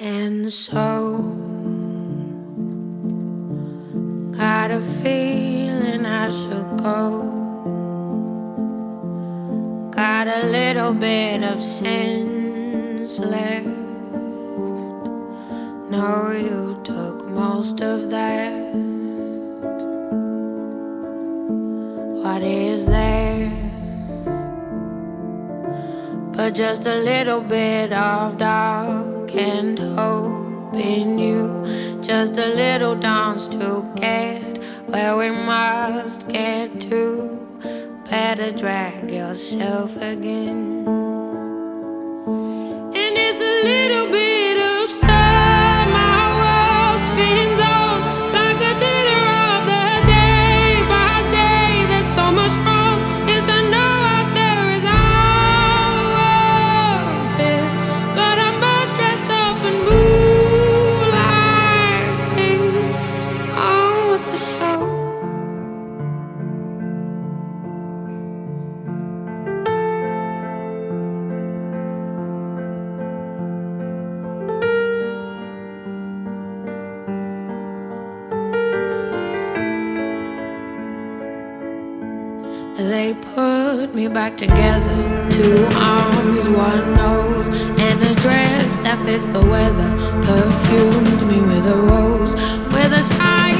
And so, got a feeling I should go. Got a little bit of sense left. No, you took most of that. What is there? But just a little bit of dark and hope in you. Just a little dance to get where we must get to. Better drag yourself again. They put me back together. Two arms, one nose, and a dress that fits the weather. Perfumed me with a rose, with a be